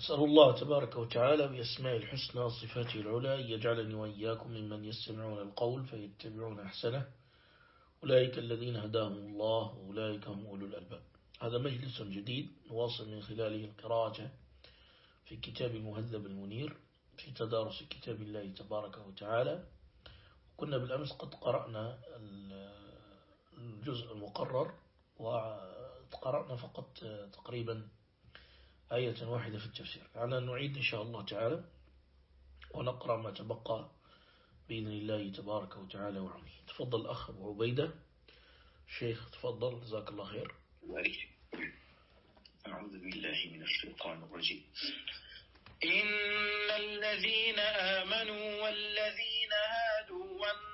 أسأل الله تبارك وتعالى بأسماء الحسنى وصفاته العلى يجعلني وإياكم ممن يستمعون القول فيتبعون أحسنه. أولئك الذين هداهم الله وأولئك هم أولو الألباب. هذا مجلس جديد نواصل من خلاله القراءة في كتاب المهذب المنير في تدارس كتاب الله تبارك وتعالى. كنا بالأمس قد قرأنا الجزء المقرر وقرأنا فقط تقريبا آية واحدة في التفسير. على نعيد إن شاء الله تعالى ونقرأ ما تبقى بإذن الله تبارك وتعالى وعمه تفضل أخ أبو عبيدة. شيخ تفضل. جزاك الله خير. أعوذ بالله من الشيطان الرجيم. إن الذين آمنوا والذين هادوا والنصارى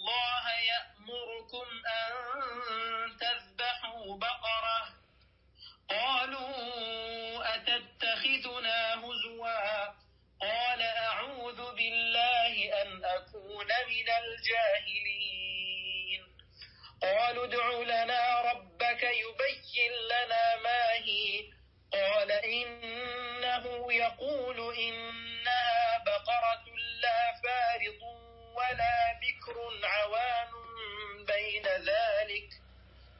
الله يأمركم أن تذبحوا بقرة. قالوا أتتخذنا هزوا؟ قال أعوذ بالله أن أكون من الجاهلين. قالوا ادع لنا ربك يبين لنا ما هي. قال إنه يقول إنها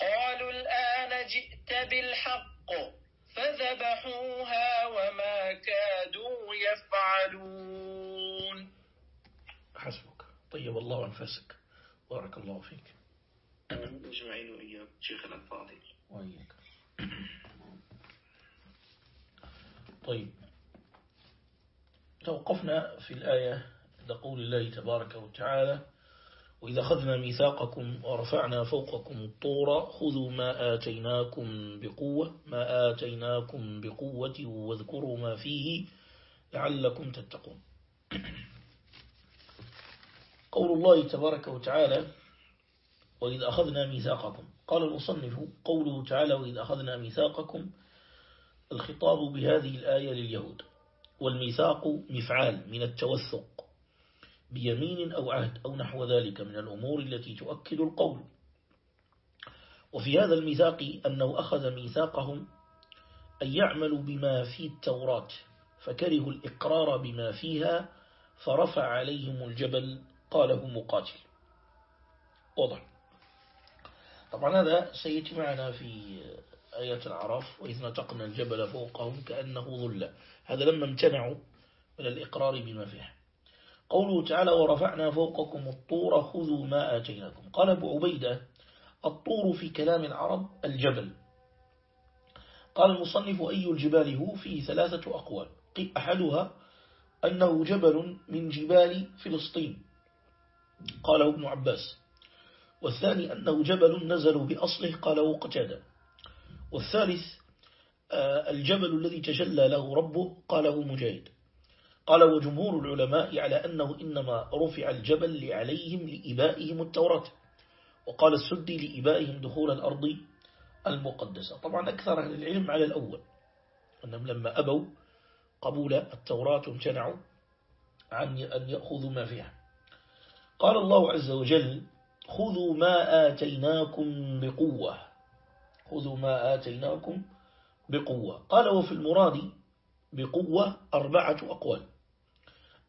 قالوا الآن جئت بالحق فذبحوها وما كادوا يفعلون. حسبك. طيب الله أنفسك. بارك الله فيك. أجمعين وإياك شيخنا الفاضل. وإياك. طيب. توقفنا في الآية عند قول الله تبارك وتعالى وإذا أخذنا ميثاقكم ورفعنا فوقكم الطور خذوا ما آتيناكم بقوة ما آتيناكم بقوة واذكروا ما فيه لعلكم تتقون. قول الله تبارك وتعالى وإذا أخذنا ميثاقكم. قال المصنف قوله تعالى وإذا أخذنا ميثاقكم الخطاب بهذه الآية لليهود. والميثاق مفعال من التوثق. بيمين أو عهد أو نحو ذلك من الأمور التي تؤكد القول. وفي هذا الميثاق أنه أخذ ميثاقهم أن يعملوا بما في التوراة فكرهوا الإقرار بما فيها فرفع عليهم الجبل قاله مقاتل. واضح. طبعا هذا سيأتي معنا في آية العراف وإذ نتقنا الجبل فوقهم كأنه ظل هذا لما امتنعوا من الإقرار بما فيه قوله تعالى ورفعنا فوقكم الطور خذوا ما آتيناكم. قال أبو عبيدة الطور في كلام العرب الجبل. قال المصنف أي الجبال هو فيه ثلاثة أقوال. أحدها أنه جبل من جبال فلسطين. قاله ابن عباس. والثاني أنه جبل نزل بأصله. قاله قتادة والثالث آه، الجبل الذي تجلى له ربه. قاله مجاهد. قال وجمهور العلماء على أنه إنما رفع الجبل لعليهم لإبائهم التوراة وقال السدي لإبائهم دخول الأرض المقدسة. طبعا أكثر أهل العلم على الأول أنهم لما أبوا قبول التوراة امتنعوا عن أن يأخذوا ما فيها. قال الله عز وجل خذوا ما آتيناكم بقوة. خذوا ما آتيناكم بقوة. قال وفي المراد بقوة أربعة أقوال.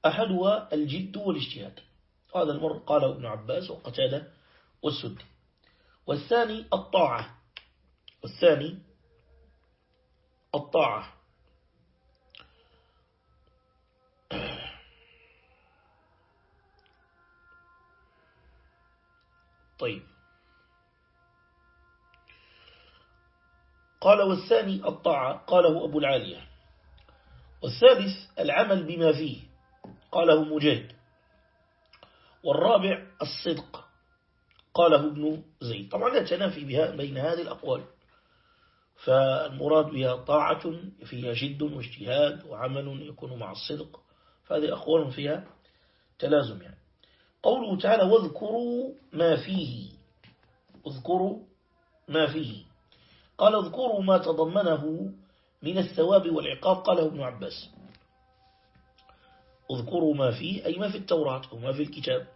أحدها الجد والاجتهاد. هذا المر قال ابن عباس وقتادة والسد والثاني الطاعة. والثاني الطاعة. طيب. قال والثاني الطاعة قاله أبو العالية. والثالث العمل بما فيه. قاله مجاهد. والرابع الصدق قاله ابن زيد. طبعا لا تنافي بها بين هذه الأقوال. فالمراد بها طاعة فيها جد واجتهاد وعمل يكون مع الصدق. فهذه أقوال فيها تلازم يعني. قوله تعالى واذكروا ما فيه اذكروا ما فيه. قال اذكروا ما تضمنه من الثواب والعقاب قاله ابن عباس. اذكروا ما فيه أي ما في التوراة وما في الكتاب.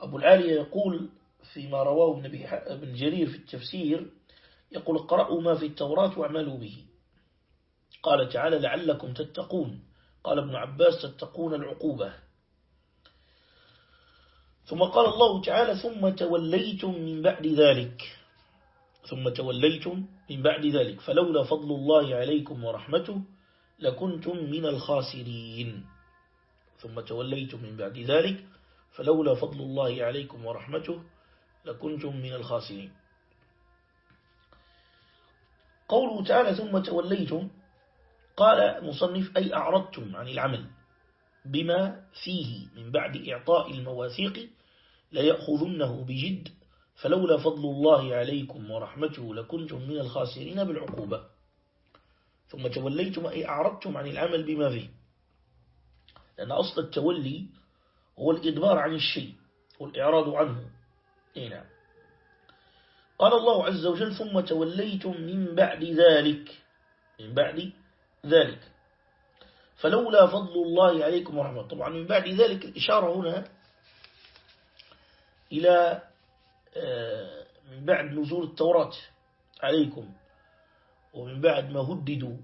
أبو العالية يقول فيما رواه ابن جرير في التفسير يقول اقرأوا ما في التوراة واعملوا به. قال تعالى لعلكم تتقون. قال ابن عباس تتقون العقوبة. ثم قال الله تعالى ثم توليتم من بعد ذلك. ثم توليتم من بعد ذلك فلولا فضل الله عليكم ورحمته لكنتم من الخاسرين. ثم توليتم من بعد ذلك فلولا فضل الله عليكم ورحمته لكنتم من الخاسرين. قوله تعالى ثم توليتم قال مصنف أي أعرضتم عن العمل بما فيه من بعد إعطاء المواثيق ليأخذنه بجد فلولا فضل الله عليكم ورحمته لكنتم من الخاسرين بالعقوبة. ثم توليتم أي أعرضتم عن العمل بما فيه. لأن أصل التولي هو الإدبار عن الشيء والإعراض عنه. إيه نعم. قال الله عز وجل ثم توليتم من بعد ذلك. من بعد ذلك. فلولا فضل الله عليكم ورحمة طبعا من بعد ذلك الإشارة هنا إلى آه، من بعد نزول التوراة عليكم. ومن بعد ما هددوا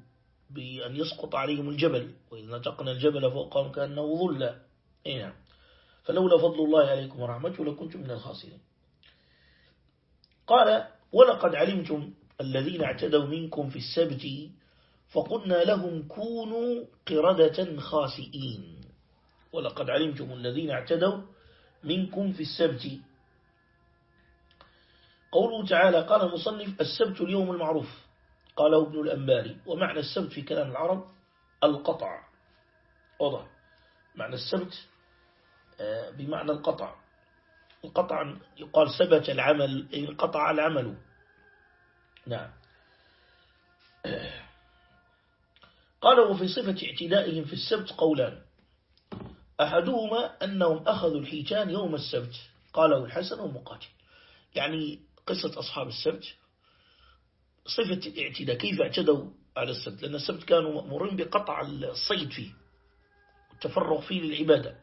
بأن يسقط عليهم الجبل وإذ نتقنا الجبل فوقهم كأنه ظل. نعم. فلولا فضل الله عليكم ورحمته لكنتم من الخاسرين. قال ولقد علمتم الذين اعتدوا منكم في السبت فقلنا لهم كونوا قردة خاسئين. ولقد علمتم الذين اعتدوا منكم في السبت. قوله تعالى قال المصنف السبت اليوم المعروف. قاله ابن الأنباري ومعنى السبت في كلام العرب القطع. واضح. معنى السبت آه، بمعنى القطع. القطع يقال سبت العمل أي انقطع العمل. نعم. قال وفي صفة اعتدائهم في السبت قولان أحدهما أنهم أخذوا الحيتان يوم السبت. قاله الحسن ومقاتل. يعني قصة أصحاب السبت صفة الاعتداء كيف اعتدوا على السبت؟ لأن السبت كانوا مأمورين بقطع الصيد فيه والتفرغ فيه للعبادة.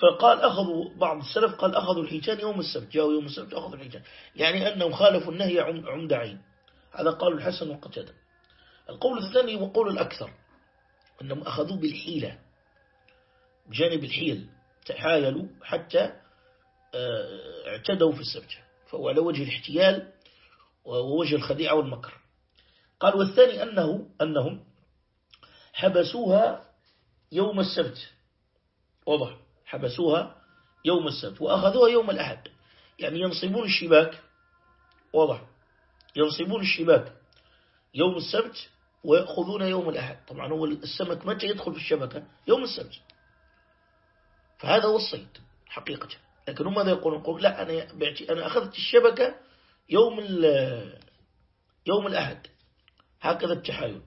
فقال أخذوا بعض السلف قال أخذوا الحيتان يوم السبت جاءوا يوم السبت أخذوا الحيتان. يعني أنهم خالفوا النهي عمد عين هذا قال الحسن وقتادة. القول الثاني وقول الأكثر أنهم أخذوا بالحيلة بجانب الحيل تحايلوا حتى آه، اعتدوا في السبت. فهو على وجه الاحتيال ووجه الخديعة والمكر. قال والثاني أنه أنهم حبسوها يوم السبت. واضح. حبسوها يوم السبت. وأخذوها يوم الأحد. يعني ينصبون الشباك. واضح. ينصبون الشباك يوم السبت ويأخذون يوم الأحد. طبعا هو السمك متى يدخل في الشبكة؟ يوم السبت. فهذا هو الصيد حقيقة. لكن هم ماذا يقولون يقول لا أنا, أنا أخذت الشبكة يوم يوم الأحد. هكذا التحايل.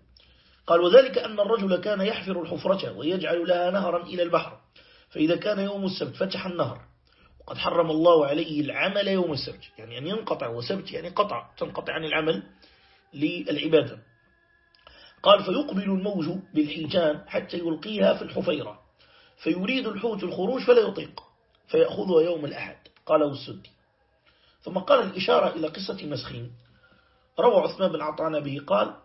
قال وذلك أن الرجل كان يحفر الحفرة ويجعل لها نهرا إلى البحر. فإذا كان يوم السبت فتح النهر. وقد حرم الله عليه العمل يوم السبت. يعني أن ينقطع وسبت يعني قطع تنقطع عن العمل للعبادة. قال فيقبل الموج بالحيتان حتى يلقيها في الحفيرة. فيريد الحوت الخروج فلا يطيق. فيأخذها يوم الأحد. قاله السدي. ثم قال الإشارة إلى قصة مسخين. روى عثمان بن عطان به قال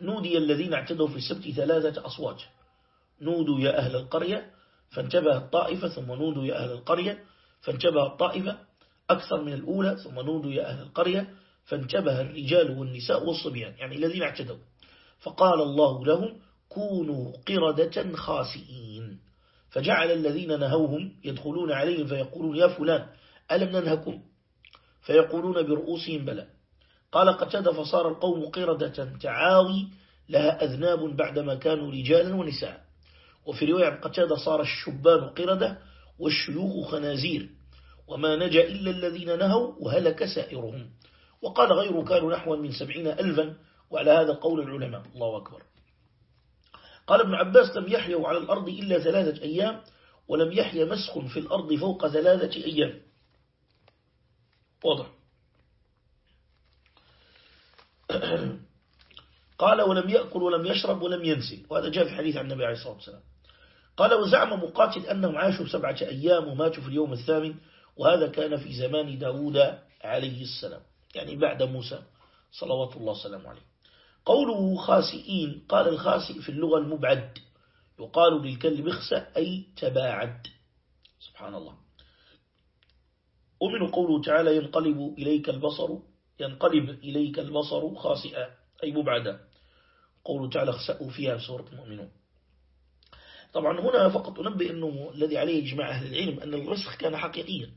نودي الذين اعتدوا في السبت ثلاثة أصوات نودوا يا أهل القرية فانتبه الطائفة ثم نودوا يا أهل القرية فانتبه الطائفة أكثر من الأولى ثم نودوا يا أهل القرية فانتبه الرجال والنساء والصبيان يعني الذين اعتدوا. فقال الله لهم كونوا قردة خاسئين فجعل الذين نهوهم يدخلون عليهم فيقولون يا فلان ألم ننهكم؟ فيقولون برؤوسهم بلى. قال قتد فصار القوم قردة تعاوي لها أذناب بعدما كانوا رجالا ونساء. وفي رواية قتادة صار الشبان قردة والشيوخ خنازير. وما نجا إلا الذين نهوا وهلك سائرهم. وقال غير كانوا نحو من سبعين ألفا. وعلى هذا قول العلماء. الله أكبر. قال ابن عباس لم يحيوا على الأرض إلا ثلاثة أيام ولم يحيى مسخ في الأرض فوق ثلاثة أيام. واضح. قال ولم يأكل ولم يشرب ولم ينسل وهذا جاء في حديث عن النبي عليه الصلاة والسلام. قال وزعم مقاتل أنهم عاشوا سبعة أيام وماتوا في اليوم الثامن وهذا كان في زمان داود عليه السلام يعني بعد موسى صلوات الله وسلامه عليه. قوله خاسئين قال الخاسئ في اللغة المبعد يقال للكلب اخسأ أي تباعد. سبحان الله. ومن قوله تعالى ينقلب إليك البصر ينقلب إليك البصر خاسئا أي مبعدا. قوله تعالى اخسأوا فيها سورة المؤمنون. طبعا هنا فقط أنبئ أنه الذي عليه إجماع أهل العلم أن الرسخ كان حقيقيا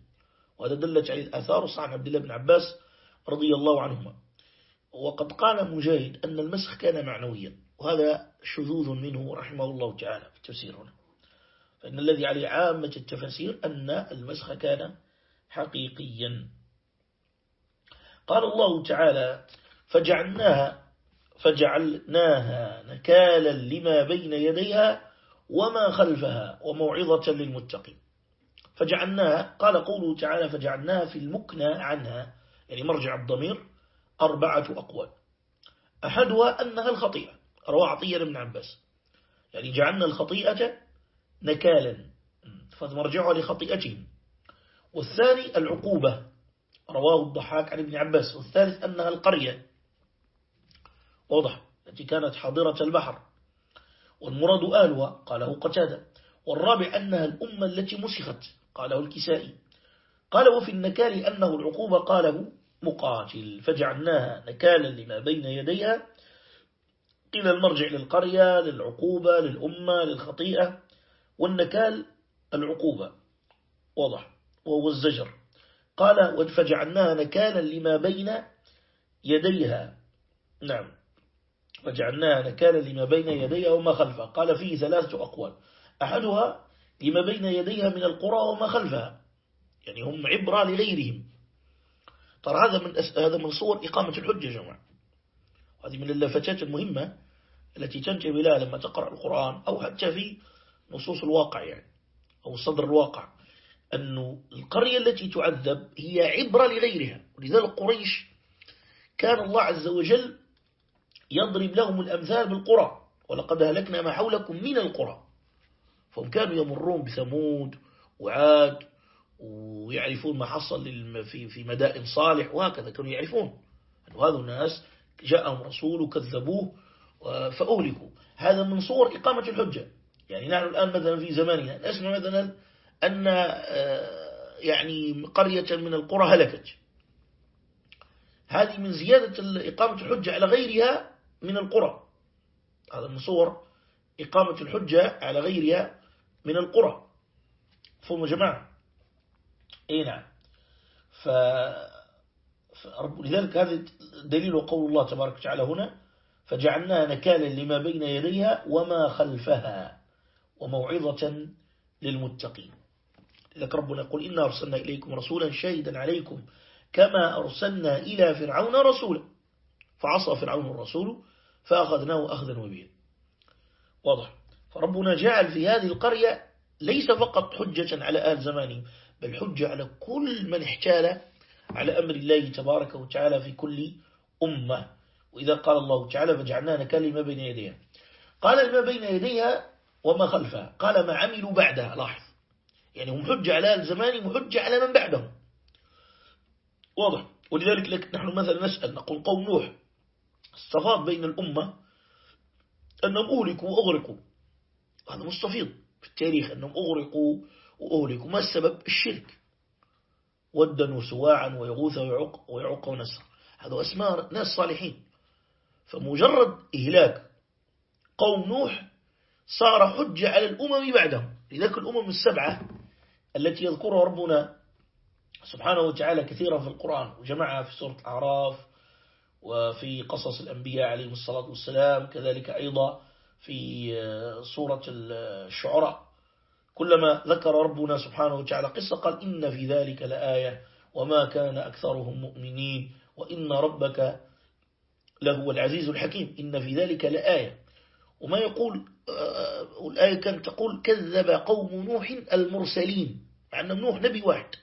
وهذا دلت عليه الآثار صعب عبد الله بن عباس رضي الله عنهما. وقد قال مجاهد أن المسخ كان معنويا وهذا شذوذ منه رحمه الله تعالى في التفسير هنا. فإن الذي عليه عامة التفسير أن المسخ كان حقيقيا. قال الله تعالى فجعلناها فجعلناها نكالا لما بين يديها وما خلفها وموعظة للمتقين. فجعلناها قال قوله تعالى فجعلناها في المكنى عنها. يعني مرجع الضمير أربعة أقوال. أحدها أنها الخطيئة. روى عطية بن عباس. يعني جعلنا الخطيئة نكالا. فمرجعها لخطيئتهم. والثاني العقوبة رواه الضحاك عن ابن عباس والثالث أنها القرية. واضح التي كانت حاضرة البحر. والمراد آلها قاله قتادة. والرابع أنها الأمة التي مسخت قاله الكسائي. قال وفي النكال أنه العقوبة قاله مقاتل. فجعلناها نكالا لما بين يديها. قيل المرجع للقرية للعقوبة للأمة للخطيئة. والنكال العقوبة. واضح. وهو الزجر. قال فجعلناها نكالا لما بين يديها. نعم. فجعلناها نكالا لما بين يديها وما خلفها. قال فيه ثلاثة أقوال. أحدها لما بين يديها من القرى وما خلفها. يعني هم عبرة لغيرهم. ترى هذا من هذا من صور إقامة الحجة يا جماعة. هذه من اللفتات المهمة التي تنتبه لها لما تقرأ القرآن أو حتى في نصوص الواقع يعني أو صدر الواقع. أن القرية التي تعذب هي عبرة لغيرها. ولذلك قريش كان الله عز وجل يضرب لهم الأمثال بالقرى. ولقد هلكنا ما حولكم من القرى. فهم كانوا يمرون بثمود وعاد ويعرفون ما حصل في مدائن صالح وهكذا كانوا يعرفون. أن هذا الناس جاءهم رسول وكذبوه فأهلكوا. هذا من صور إقامة الحجة. يعني نحن الآن مثلا في زماننا. نسمع مثلا أن آه، يعني قرية من القرى هلكت. هذه من زيادة إقامة الحجة على غيرها من القرى. هذا من صور إقامة الحجة على غيرها من القرى. فهم جماعة؟ إي نعم. ف... فرب لذلك هذا دليل قول الله تبارك وتعالى هنا. فجعلناها نكالا لما بين يديها وما خلفها وموعظة للمتقين. لذلك ربنا يقول إنا أرسلنا إليكم رسولا شهيدا عليكم كما أرسلنا إلى فرعون رسولا. فعصى فرعون الرسول فأخذناه أخذا وبيا. واضح. فربنا جعل في هذه القرية ليس فقط حجة على أهل زمانهم بل حجة على كل من احتال على أمر الله تبارك وتعالى في كل أمة. وإذا قال الله تعالى فجعلنا كلمة بين يديها. قال ما بين يديها وما خلفها. قال ما عملوا بعدها. لاحظ. يعني هم حجة على أهل زمانهم وحجة على من بعدهم. واضح؟ ولذلك لك نحن مثلا نسأل نقول قوم نوح استفاض بين الأمة أنهم أغرقوا وأغرقوا. هذا مستفيض في التاريخ أنهم أغرقوا وأهلكوا. ما السبب؟ الشرك. ودا وسواعا ويغوث ويعق, ويعق ونسر. هذا أسماء ناس صالحين. فمجرد إهلاك قوم نوح صار حجة على الأمم بعدهم. لذلك الأمم السبعة التي يذكرها ربنا سبحانه وتعالى كثيرا في القرآن. وجمعها في سورة الأعراف وفي قصص الأنبياء عليهم الصلاة والسلام كذلك أيضا في سورة الشعراء. كلما ذكر ربنا سبحانه وتعالى قصة قال إن في ذلك لآية وما كان أكثرهم مؤمنين وإن ربك لهو العزيز الحكيم. إن في ذلك لآية. وما يقول آه، الآية كانت تقول كذب قوم نوح المرسلين. مع أن نوح نبي واحد.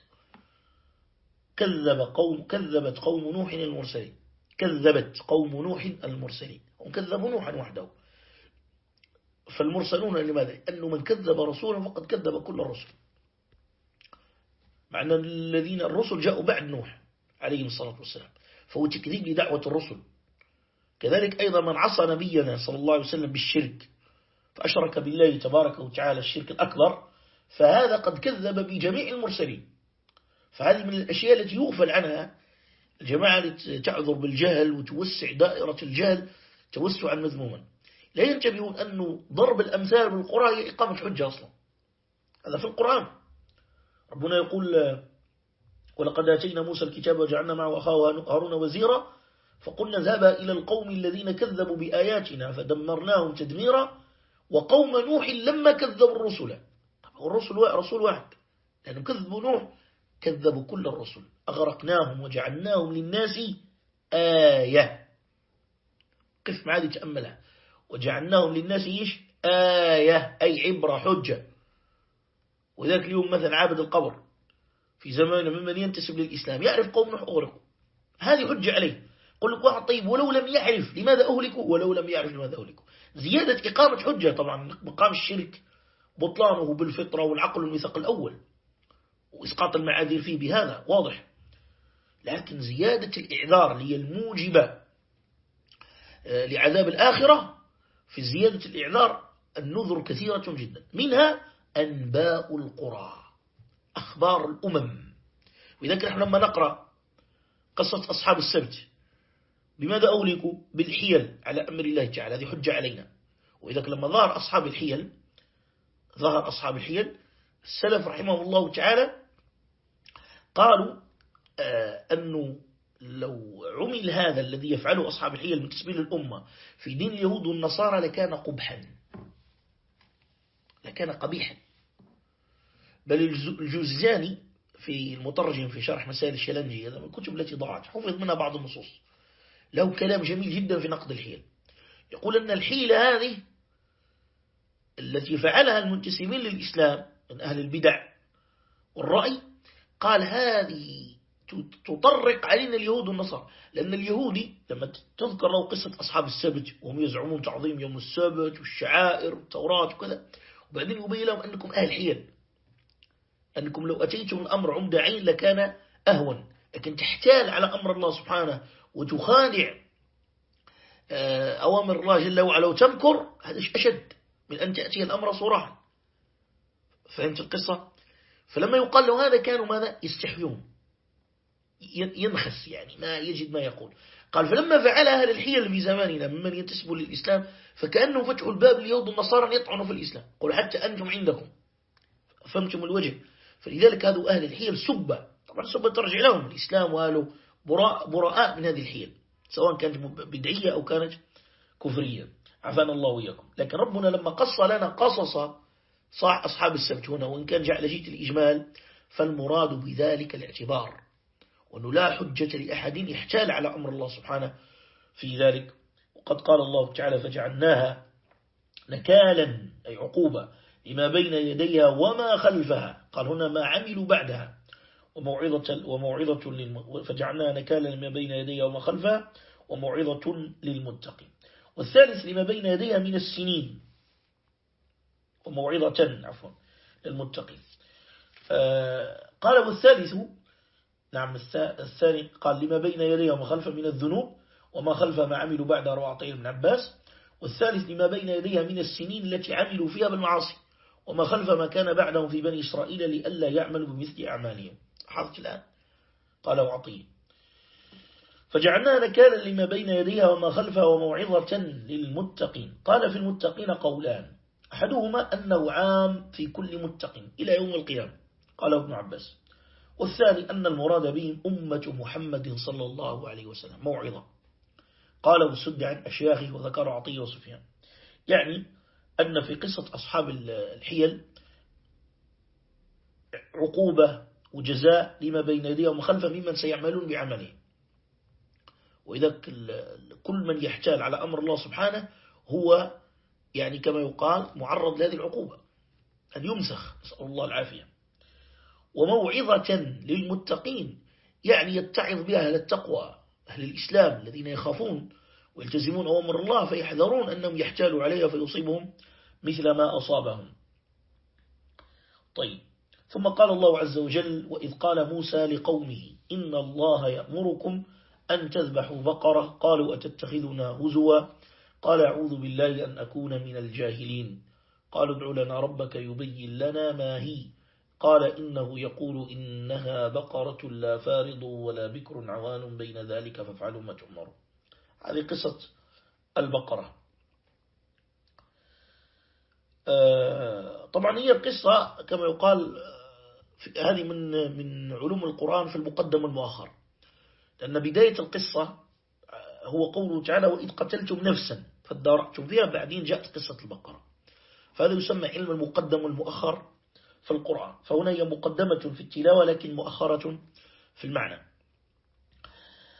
كذب قوم كذبت قوم نوح المرسلين. كذبت قوم نوح المرسلين. هم كذبوا نوحا وحده. فالمرسلون لماذا؟ أنه من كذب رسولا فقد كذب كل الرسل. معنى الذين الرسل جاءوا بعد نوح عليه الصلاة والسلام. فهو تكذيب لدعوة الرسل. كذلك أيضا من عصى نبينا صلى الله عليه وسلم بالشرك. فأشرك بالله تبارك وتعالى الشرك الأكبر. فهذا قد كذب بجميع المرسلين. فهذه من الأشياء التي يغفل عنها الجماعة تعذر بالجهل وتوسع دائرة الجهل توسعا مذموما. لا ينتبهون أنه ضرب الأمثال بالقرآن هي إقامة حجة أصلا. هذا في القرآن. ربنا يقول ولقد أتينا موسى الكتاب وجعلنا معه أخاه هارون وزيرا فقلنا ذهب إلى القوم الذين كذبوا بآياتنا فدمرناهم تدميرا وقوم نوح لما كذبوا الرسل. الرسل رسول واحد. لأنهم كذبوا نوح كذبوا كل الرسل. أغرقناهم وجعلناهم للناس آية. قف معادي تأملها؟ وجعلناهم للناس إيش؟ آية أي عبرة حجة. وذلك اليوم مثلا عابد القبر في زماننا ممن ينتسب للإسلام يعرف قوم نوح أغرقوا. هذه حجة عليه. قل لك واحد طيب ولو لم يعرف لماذا أهلكوا؟ ولو لم يعرف لماذا أهلكوا. زيادة إقامة حجة طبعا مقام الشرك. بطلانه بالفطرة والعقل الميثاق الأول. وإسقاط المعاذير فيه بهذا واضح. لكن زيادة الإعذار هي الموجبة آه، لعذاب الآخرة في زيادة الإعذار النذر كثيرة جدا. منها أنباء القرى أخبار الأمم. وإذا نحن لما نقرأ قصة أصحاب السبت بماذا أوليكوا بالحيل على أمر الله تعالى؟ هذه حجة علينا. وإذا لما ظهر أصحاب الحيل ظهر أصحاب الحيل السلف رحمه الله تعالى قالوا آه، أنه لو عمل هذا الذي يفعله أصحاب الحيل من تسبيل الأمة في دين اليهود والنصارى لكان قبحا. لكان قبيحا. بل الجوزجاني في المترجم في شرح مسائل الشلنجي هذا من الكتب التي ضاعت حفظ منها بعض النصوص. له كلام جميل جدا في نقد الحيل. يقول أن الحيلة هذه التي فعلها المنتسبين للإسلام من أهل البدع والرأي قال هذه تطرق علينا اليهود والنصارى لأن اليهودي لما تذكر له قصة أصحاب السبت وهم يزعمون تعظيم يوم السبت والشعائر والتوراة وكذا وبعدين يبين لهم أنكم أهل حيل أنكم لو أتيتم الأمر عمد عين لكان أهون لكن تحتال على أمر الله سبحانه وتخادع آه، أوامر الله جل وعلا وتمكر هذا أشد. من أن تأتي الأمر صراحا. فهمت القصة؟ فلما يقال له هذا كانوا ماذا؟ يستحيون. ينخس يعني ما يجد ما يقول. قال فلما فعل أهل الحيل في زماننا ممن ينتسبوا للإسلام فكأنه فتحوا الباب ليوض النصارى يطعنوا في الإسلام. قل حتى أنتم عندكم. فهمتم الوجه؟ فلذلك هذا أهل الحيل سبة. طبعا سبة ترجع لهم. الإسلام وأهله براء, براء من هذه الحيل. سواء كانت بدعية أو كانت كفرية. عفانا الله وإياكم. لكن ربنا لما قص لنا قصص صح أصحاب السبت هنا وإن كان جعل جيت الإجمال فالمراد بذلك الاعتبار. وأنه لا حجة لأحد يحتال على أمر الله سبحانه في ذلك. وقد قال الله تعالى فجعلناها نكالا أي عقوبة لما بين يديها وما خلفها. قال هنا ما عملوا بعدها. وموعظة, وموعظة. فجعلناها نكالا لما بين يديها وما خلفها وموعظة للمتقين. والثالث لما بين يديها من السنين. وموعظة عفوا للمتقين. آه، قال والثالث نعم الثاني قال لما بين يديه وما من الذنوب وما خلف ما عملوا بعد رواعطيه ابن عباس. والثالث لما بين يديها من السنين التي عملوا فيها بالمعاصي وما خلف ما كان بعدهم في بني إسرائيل لئلا يعملوا بمثل أعمالهم. حظت الآن؟ قال وعطيه فجعلناها نكالا لما بين يديها وما خلفها وموعظة للمتقين. قال في المتقين قولان. أحدهما أنه عام في كل متق إلى يوم القيامة. قال ابن عباس. والثاني أن المراد بهم أمة محمد صلى الله عليه وسلم. موعظة. قال وسد عن أشياخه وذكر عطية وسفيان. يعني أن في قصة أصحاب الحيل عقوبة وجزاء لما بين يديهم وخلفه ممن سيعملون بعمله. وإذا كل من يحتال على أمر الله سبحانه هو يعني كما يقال معرض لهذه العقوبة أن يمسخ نسأل الله العافية. وموعظة للمتقين يعني يتعظ بها أهل التقوى أهل الإسلام الذين يخافون ويلتزمون أوامر الله فيحذرون أنهم يحتالوا عليها فيصيبهم مثل ما أصابهم. طيب ثم قال الله عز وجل وإذ قال موسى لقومه إن الله يأمركم أن تذبحوا بقرة؟ قالوا أتتخذنا هزوا؟ قال أعوذ بالله أن أكون من الجاهلين. قالوا ادع لنا ربك يبين لنا ما هي. قال إنه يقول إنها بقرة لا فارض ولا بكر عوان بين ذلك فافعلوا ما تؤمروا هذه قصة البقرة. آه، طبعا هي القصة كما يقال هذه من من علوم القرآن في المقدم والمؤخر لأن بداية القصة آه، هو قوله تعالى وإذ قتلتم نفسا فادارأتم فيها بعدين جاءت قصة البقرة. فهذا يسمى علم المقدم والمؤخر في القرآن. فهنا هي مقدمة في التلاوة لكن مؤخرة في المعنى.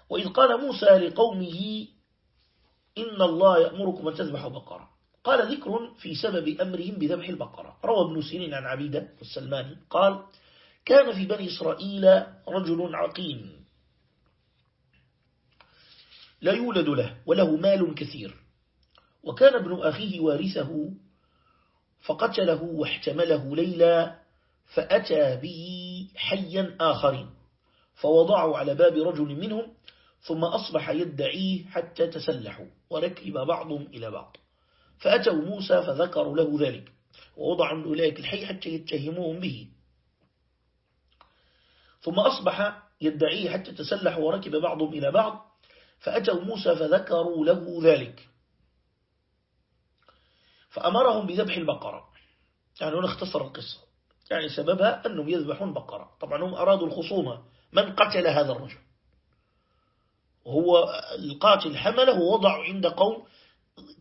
وإذ قال موسى لقومه إن الله يأمركم أن تذبحوا بقرة. قال ذكر في سبب أمرهم بذبح البقرة. روى ابن سيرين عن عبيدة والسلماني قال كان في بني إسرائيل رجل عقيم. لا يولد له وله مال كثير. وكان ابن أخيه وارثه فقتله واحتمله ليلا فأتى به حيا آخرين. فوضعوا على باب رجل منهم ثم أصبح يدعيه حتى تسلحوا وركب بعضهم إلى بعض. فأتوا موسى فذكروا له ذلك ووضعوا أولئك الحي حتى يتهموهم به. ثم أصبح يدعيه حتى تسلحوا وركب بعضهم إلى بعض فأتوا موسى فذكروا له ذلك. فأمرهم بذبح البقرة. يعني هنا اختصر القصة. يعني سببها أنهم يذبحون بقرة. طبعا هم أرادوا الخصومة من قتل هذا الرجل؟ هو القاتل حمله ووضع عند قوم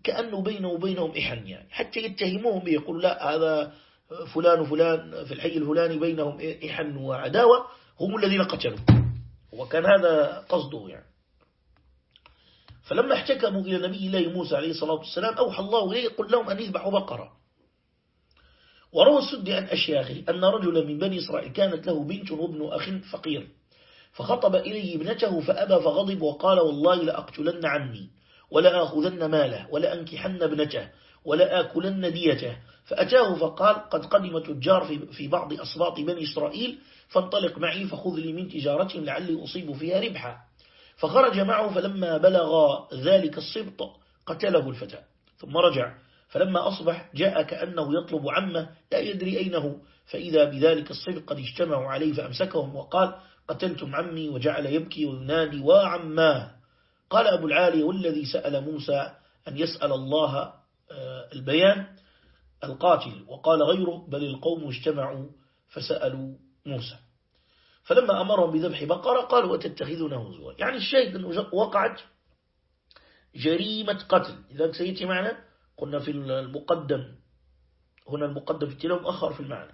كأنه بينه وبينهم إحن يعني. حتى يتهموهم يقول لا هذا فلان وفلان في الحي الفلاني بينهم إحن وعداوة. هم الذين قتلوا وكان هذا قصده يعني. فلما احتكموا إلى نبي الله موسى عليه الصلاة والسلام أوحى الله إليه قل لهم أن يذبحوا بقرة. وروى السد عن أشياخه أن رجلا من بني إسرائيل كانت له بنت وابن أخ فقير فخطب إليه ابنته فأبى فغضب وقال والله لأقتلن عني ولا آخذن ماله ولا أنكحن ابنته ولا آكلن ديته. فأتاه فقال قد قدم تجار في بعض أصباط بني إسرائيل فانطلق معي فخذ لي من تجارتهم لعلي أصيب فيها ربحا. فخرج معه فلما بلغ ذلك الصبط قتله الفتى. ثم رجع فلما أصبح جاء كأنه يطلب عمه لا يدري أينه. فإذا بذلك الصبط قد اجتمعوا عليه فأمسكهم وقال قتلتم عمي وجعل يبكي وينادي وعماه. قال أبو العالي والذي سأل موسى أن يسأل الله آه، البيان؟ القاتل. وقال غيره بل القوم اجتمعوا فسألوا موسى. فلما أمرهم بذبح بقرة قالوا وتتخذون هزوا يعني الشيء أنه وقعت جريمة قتل. إذا سيأتي معنا قلنا في المقدم هنا المقدم في التلاوة مؤخر في المعنى.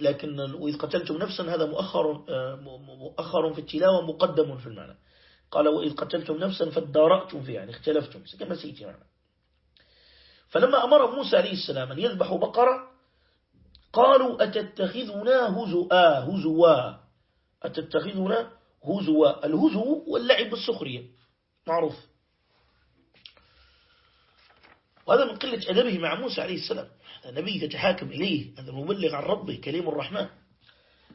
لكن وإذ قتلتم نفسا هذا مؤخر, مؤخر في التلاوة مقدم في المعنى. قال وإذ قتلتم نفسا فادارأتم فيه يعني اختلفتم. كما سيأتي معنا. فلما أمر موسى عليه السلام أن يذبحوا بقرة قالوا أتتخذنا هزؤا هزوا. أتتخذنا هزوا. الهزو واللعب بالسخرية. معروف. وهذا من قلة أدبه مع موسى عليه السلام. هذا نبي تتحاكم إليه هذا مبلغ عن ربه كريم الرحمن.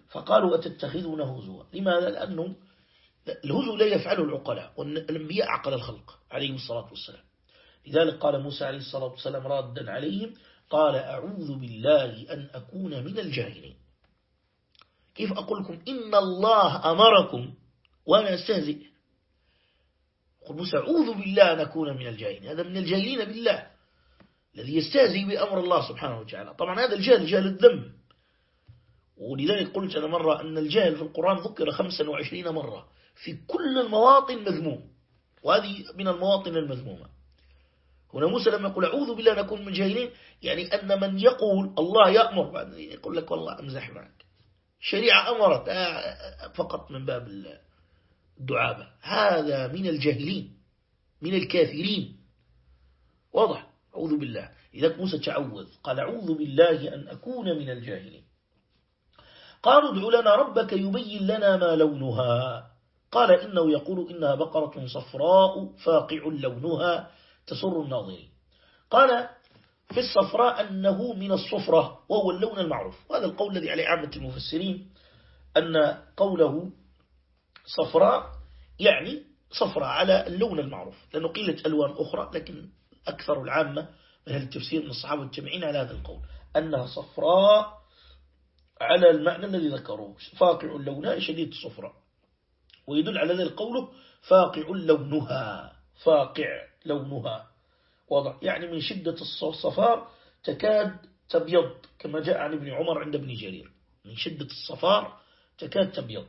فقالوا أتتخذنا هزوا. لماذا؟ لأنه الهزو لا يفعله العقلاء والأنبياء عقل الخلق عليهم الصلاة والسلام. لذلك قال موسى عليه الصلاة والسلام رادا عليهم قال أعوذ بالله أن أكون من الجاهلين. كيف أقول لكم؟ إن الله أمركم وأنا أستهزئ. قل موسى أعوذ بالله أن أكون من الجاهلين. هذا من الجاهلين بالله الذي يستهزئ بأمر الله سبحانه وتعالى. طبعا هذا الجهل جهل الذنب ولذلك قلت أنا مرة أن الجهل في القرآن ذكر 25 مرة في كل المواطن مذموم. وهذه من المواطن المذمومة. هنا موسى لما يقول أعوذ بالله نكون من جاهلين يعني أن من يقول الله يأمر يقول لك والله أمزح معك. شريعة أمرت آه، فقط من باب الدعابة. هذا من الجاهلين من الكافرين. واضح؟ أعوذ بالله. إذا موسى تعوذ. قال أعوذ بالله أن أكون من الجاهلين. قالوا ادع لنا ربك يبين لنا ما لونها. قال إنه يقول إنها بقرة صفراء فاقع لونها. تسر الناظرين. قال في الصفراء أنه من الصفرة وهو اللون المعروف. وهذا القول الذي عليه عامة المفسرين أن قوله صفراء يعني صفراء على اللون المعروف. لأنه قيلت ألوان أخرى لكن أكثر العامة من التفسير من الصحابة الجمعين على هذا القول. أنها صفراء على المعنى الذي ذكروه. فاقع لونها شديد الصفراء. ويدل على ذلك قوله فاقع لونها. فاقع لونها. واضح. يعني من شدة الصفار تكاد تبيض كما جاء عن ابن عمر عند ابن جرير. من شدة الصفار تكاد تبيض.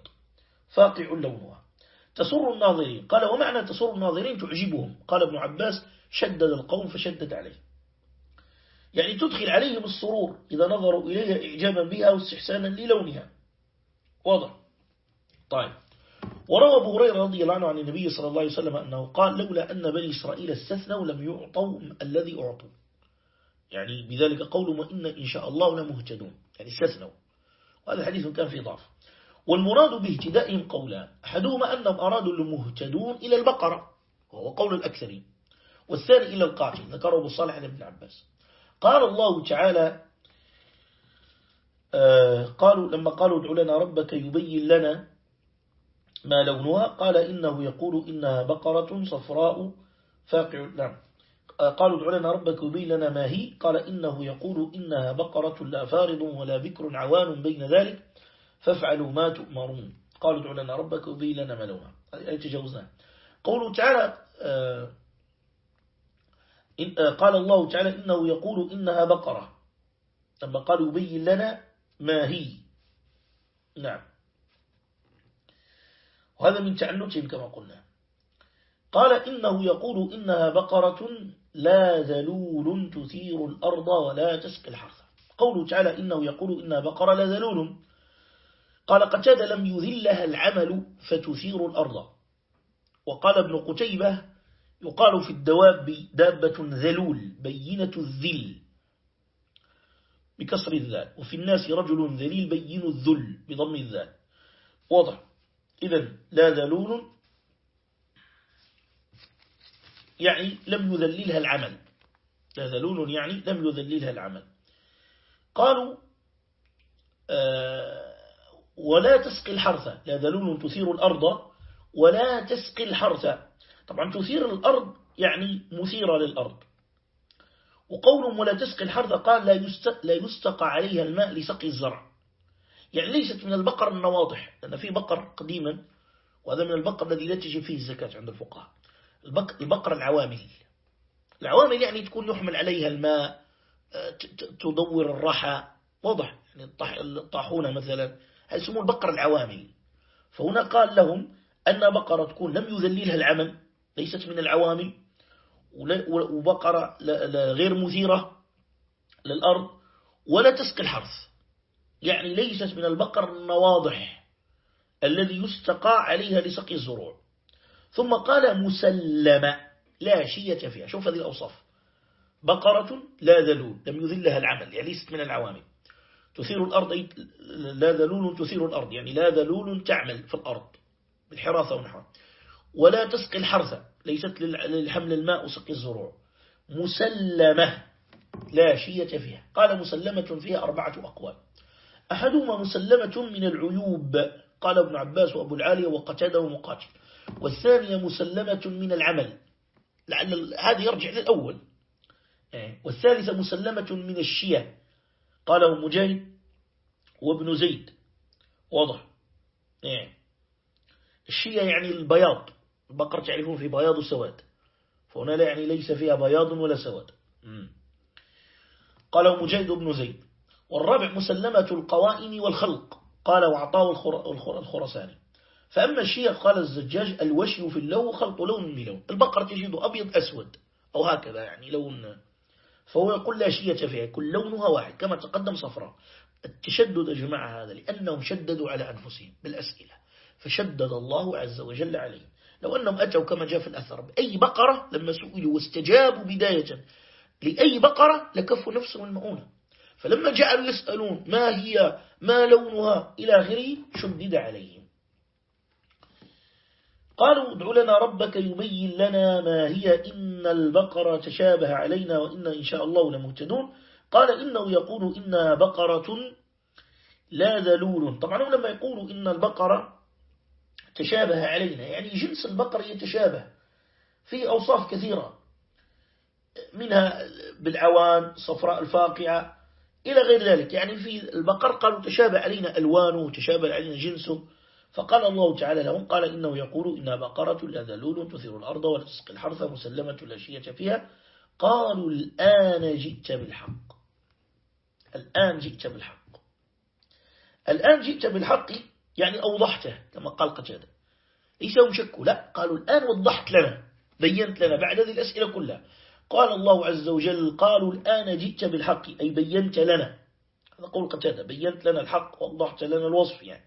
فاقع لونها. تسر الناظرين. قال ومعنى تسر الناظرين تعجبهم. قال ابن عباس شدد القوم فشدد عليه يعني تدخل عليهم السرور إذا نظروا إليها إعجابا بها واستحسانا للونها. واضح. طيب. وروى أبو هريرة رضي الله عنه عن النبي صلى الله عليه وسلم أنه قال لولا أن بني إسرائيل استثنوا لم يعطوا الذي أعطوا. يعني بذلك قول وإن إن شاء الله لمهتدون. يعني استثنوا. وهذا حديث كان في ضعف. والمراد باهتدائهم قولان. أحدهما أنهم أرادوا المهتدون إلى البقرة وهو قول الأكثرين. والثاني إلى القاتل ذكره أبو صالح عن ابن عباس. قال الله تعالى آه، قالوا لما قالوا ادعوا لنا ربك يبين لنا ما لونها؟ قال إنه يقول إنها بقرة صفراء فاقع. نعم. قالوا ادعوا لنا ربك يبين لنا ما هي. قال إنه يقول إنها بقرة لا فارض ولا بكر عوان بين ذلك فافعلوا ما تؤمرون. قالوا ادعوا لنا ربك يبين لنا ما لونها. أي تجاوزنا قوله تعالى آه، آه، قال الله تعالى إنه يقول إنها بقرة. لما قال يبين لنا ما هي. نعم. وهذا من تعنتهم كما قلنا. قال إنه يقول إنها بقرة لا ذلول تثير الأرض ولا تسقي الحرث. قوله تعالى إنه يقول إنها بقرة لا ذلول. قال قتاد لم يذلها العمل فتثير الأرض. وقال ابن قتيبة يقال في الدواب دابة ذلول بينة الذل. بكسر الذال. وفي الناس رجل ذليل بين الذل بضم الذال. واضح. إذا لا ذلول يعني لم يذللها العمل. لا ذلول يعني لم يذللها العمل. قالوا آه ولا تسقي الحرث. لا ذلول تثير الأرض ولا تسقي الحرث. طبعا تثير الأرض يعني مثيرة للأرض. وقول ولا تسقي الحرث قال لا يستقى عليها الماء لسقي الزرع. يعني ليست من البقر النواضح لأن في بقر قديما وهذا من البقر الذي لا تجب فيه الزكاة عند الفقهاء. البقر العوامل. العوامل يعني تكون يحمل عليها الماء آه، تدور الرحى. واضح يعني الطاحونة مثلا هذا يسمون البقر العوامل. فهنا قال لهم أن بقرة تكون لم يذللها العمل ليست من العوامل وبقرة غير مثيرة للأرض ولا تسقي الحرث. يعني ليست من البقر النواضح الذي يستقى عليها لسقي الزروع. ثم قال مسلمة لا شية فيها. شوف هذه الأوصاف. بقرة لا ذلول لم يذلها العمل يعني ليست من العوامل. تثير الأرض لا ذلول تثير الأرض يعني لا ذلول تعمل في الأرض بالحراثة ونحوها ولا تسقي الحرث ليست للحمل الماء وسقي الزروع. مسلمة لا شية فيها. قال مسلمة فيها أربعة أقوال. أحدهما مسلمة من العيوب. قال ابن عباس وأبو العالية وقتاده ومقاتل والثانية مسلمة من العمل. لعل هذا يرجع للأول. إيه. والثالثة مسلمة من الشية قاله مجاهد وابن زيد. واضح. إيه. الشية يعني البياض. البقرة تعرفون في بياض وسواد. فهنا لا يعني ليس فيها بياض ولا سواد. قاله مجاهد بن زيد. والرابع مسلمة القوائم والخلق. قال وعطاه الخرساني فأما الشيء قال الزجاج الوشي في اللون خلط لون بلون البقرة تجد أبيض أسود. أو هكذا يعني لون. فهو يقول لا شيء فيها كل لونها واحد كما تقدم صفراء. التشدد جماعة هذا لأنهم شددوا على أنفسهم بالأسئلة. فشدد الله عز وجل عليهم. لو أنهم أتوا كما جاء في الأثر بأي بقرة لما سئلوا واستجابوا بداية لأي بقرة لكفوا نفسهم المؤونة. فلما جعلوا يسألون ما هي ما لونها إلى آخره شدد عليهم. قالوا ادع لنا ربك يبين لنا ما هي إن البقرة تشابه علينا وإن إن شاء الله لمهتدون. قال إنه يقول إنها بقرة لا ذلول. طبعا لما يقولوا إن البقرة تشابه علينا يعني جنس البقر يتشابه في أوصاف كثيرة منها بالعوان صفراء الفاقعة إلى غير ذلك. يعني في البقر قالوا تشابه علينا ألوانه تشابه علينا جنسه. فقال الله تعالى لهم قال إنه يقول إنها بقرة لا ذلول تثير الأرض ولا تسقي الحرث مسلمة لا شية فيها. قالوا الآن جئت بالحق. الآن جئت بالحق. الآن جئت بالحق يعني أوضحته كما قال قتادة. ليس هم شكوا لا قالوا الآن وضحت لنا بينت لنا بعد هذه الأسئلة كلها. قال الله عز وجل قالوا الآن جئت بالحق أي بينت لنا. هذا قول قتادة بينت لنا الحق ووضحت لنا الوصف يعني.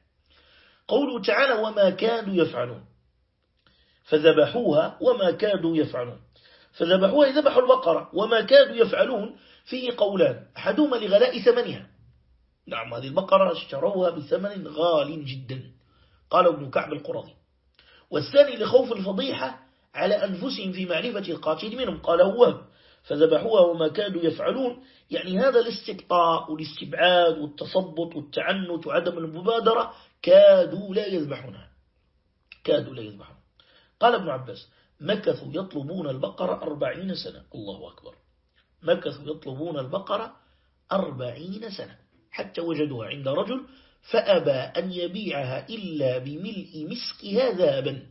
قوله تعالى وما كانوا يفعلون. فذبحوها وما كادوا يفعلون. فذبحوها ذبحوا البقرة. وما كادوا يفعلون فيه قولان. أحدهما لغلاء ثمنها. نعم هذه البقرة اشتروها بثمن غال جدا. قال ابن كعب القرظي. والثاني لخوف الفضيحة على أنفسهم في معرفة القاتل منهم. قال هو فذبحوها وما كادوا يفعلون. يعني هذا الاستقطاع والاستبعاد والتصبط والتعنت وعدم المبادرة كادوا لا يذبحونها كادوا لا يذبحون. قال ابن عباس مكثوا يطلبون البقرة أربعين سنة. الله أكبر. مكثوا يطلبون البقرة أربعين سنة. حتى وجدوها عند رجل فأبى أن يبيعها إلا بملء مسكها يعني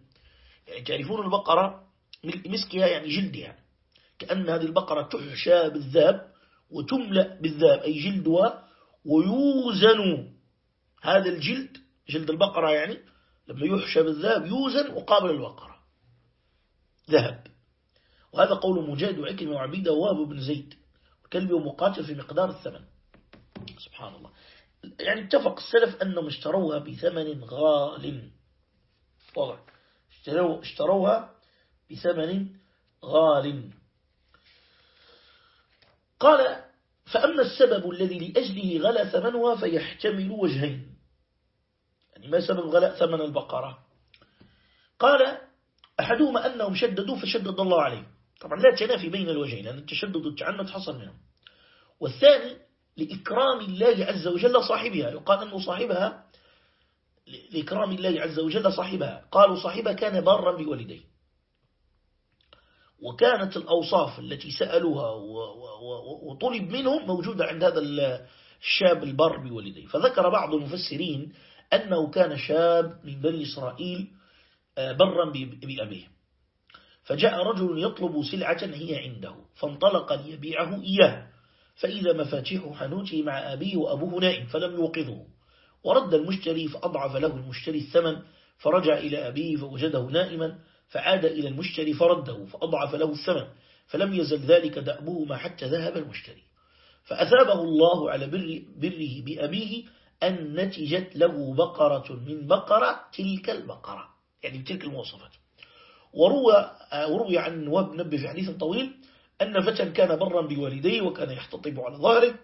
تعرفون البقرة ملء مسكها يعني جلدها. كأن هذه البقرة تحشى بالذهب وتملأ بالذهب أي جلدها ويوزن. هذا الجلد جلد البقرة يعني لما يحشى بالذهب يوزن مقابل البقرة. ذهب. وهذا قول مجاهد وعكرمة وعبيدة ووهب بن زيد. وكلبي ومقاتل في مقدار الثمن. سبحان الله يعني اتفق السلف أنهم اشتروها بثمن غال. واضح. اشتروها بثمن غال قال فأما السبب الذي لأجله غلى ثمنها فيحتمل وجهين. يعني ما سبب غلاء ثمن البقرة؟ قال أحدهما أنهم شددوا فشدد الله عليهم طبعا لا تنافي بين الوجهين لأن التشدد والتعنت حصل منهم. والثاني لإكرام الله عز وجل صاحبها. يقال أنه صاحبها لإكرام الله عز وجل صاحبها. قالوا صاحبها كان بارا بوالديه وكانت الأوصاف التي سألوها وطلب منهم موجودة عند هذا الشاب البر بوالديه. فذكر بعض المفسرين أنه كان شاب من بني إسرائيل آه، برا بأبيه. فجاء رجل يطلب سلعة هي عنده فانطلق ليبيعه إياه. فإذا مفاتيح حنوته مع أبيه وأبوه نائم فلم يوقظه. ورد المشتري فأضعف له المشتري الثمن فرجع إلى أبيه فوجده نائما فعاد إلى المشتري فرده فأضعف له الثمن فلم يزل ذلك دأبهما حتى ذهب المشتري. فأثابه الله على بر بره بأبيه أن نتجت له بقرة من بقرة تلك البقرة يعني تلك المواصفات. وروى, وروي عن نواب نبي في حديث طويل أن فتى كان برا بوالديه وكان يحتطب على ظهره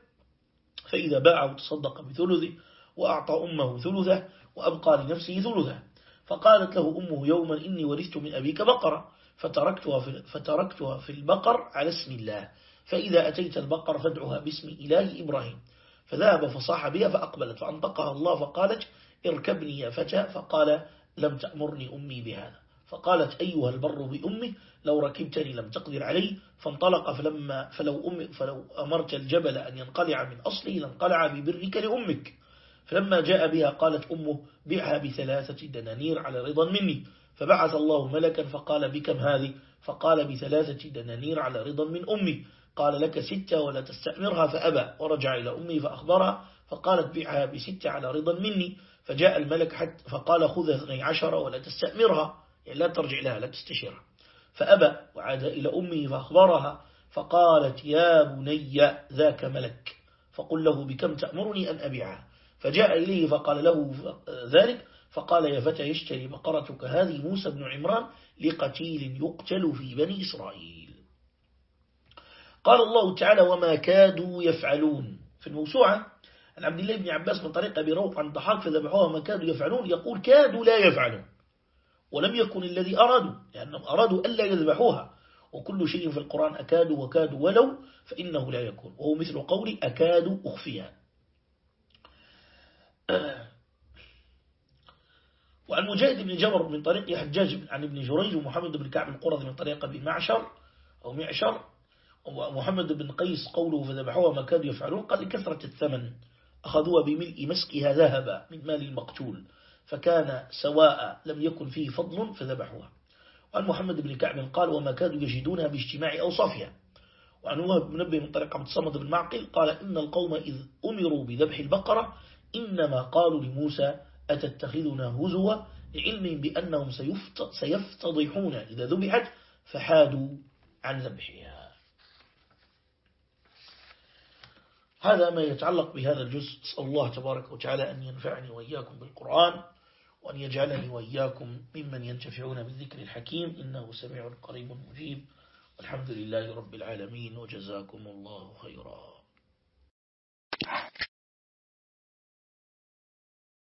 فإذا باعه تصدق بثلثه وأعطى أمه ثلثه وأبقى لنفسه ثلثه. فقالت له أمه يوما إني ورثت من أبيك بقرة فتركتها في, فتركتها في البقر على اسم الله. فإذا أتيت البقر فادعها باسم إله إبراهيم. فذهب فصاح بها فأقبلت فأنطقها الله فقالت اركبني يا فتى. فقال لم تأمرني أمي بهذا. فقالت أيها البر بأمي لو ركبتني لم تقدر علي. فانطلق فلما فلو, أمي فلو أمرت الجبل أن ينقلع من أصله لانقلع ببرك لأمك. فلما جاء بها قالت أمه بيعها بثلاثة دنانير على رضا مني. فبعث الله ملكا فقال بكم هذه؟ فقال بثلاثة دنانير على رضا من أمي. قال لك ستة ولا تستأمرها فأبى. ورجع إلى أمي فأخبرها. فقالت بيعها بستة على رضا مني. فجاء الملك حتى فقال خذ اثني عشر ولا تستأمرها يعني لا ترجع لها لا تستشيرها. فأبى وعاد إلى أمه فأخبرها. فقالت يا بني ذاك ملك. فقل له بكم تأمرني أن أبيعها؟ فجاء إليه فقال له ذلك؟ فقال يا فتى يشتري بقرتك هذه موسى بن عمران لقتيل يقتل في بني إسرائيل. قال الله تعالى وما كادوا يفعلون. في الموسوعة عن عبد الله بن عباس من طريق أبي روح عن ضحاك فذبحوها ما كادوا يفعلون. يقول كادوا لا يفعلون ولم يكن الذي أرادوا لأنهم أرادوا ألا يذبحوها. وكل شيء في القرآن أكادوا وكادوا ولو فإنه لا يكون. وهو مثل قولي أكادوا أخفيها وعن مجاهد بن جبر من طريق حجاج عن ابن جريج ومحمد بن كعب القرظ من طريق أبي معشر أو معشر ومحمد بن قيس قوله فذبحوها ما كانوا يفعلون قال لكثرة الثمن. أخذوها بملء مسكها ذهبا من مال المقتول فكان سواء لم يكن فيه فضل فذبحوها. وعن محمد بن كعب قال وما كانوا يجدونها باجتماع أوصافها وعن وهب بن نبي من طريق عبد الصمد بن معقل قال إن القوم إذ أمروا بذبح البقرة إنما قالوا لموسى أتتخذنا هزوا لعلم بأنهم سيفتضحون إذا ذبحت فحادوا عن ذبحها. هذا ما يتعلق بهذا الجزء. أسأل الله تبارك وتعالى أن ينفعني وإياكم بالقرآن وأن يجعلني وإياكم ممن ينتفعون بالذكر الحكيم. إنه سميع قريب مجيب. والحمد لله رب العالمين. وجزاكم الله خيرا.